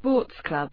Sports Club.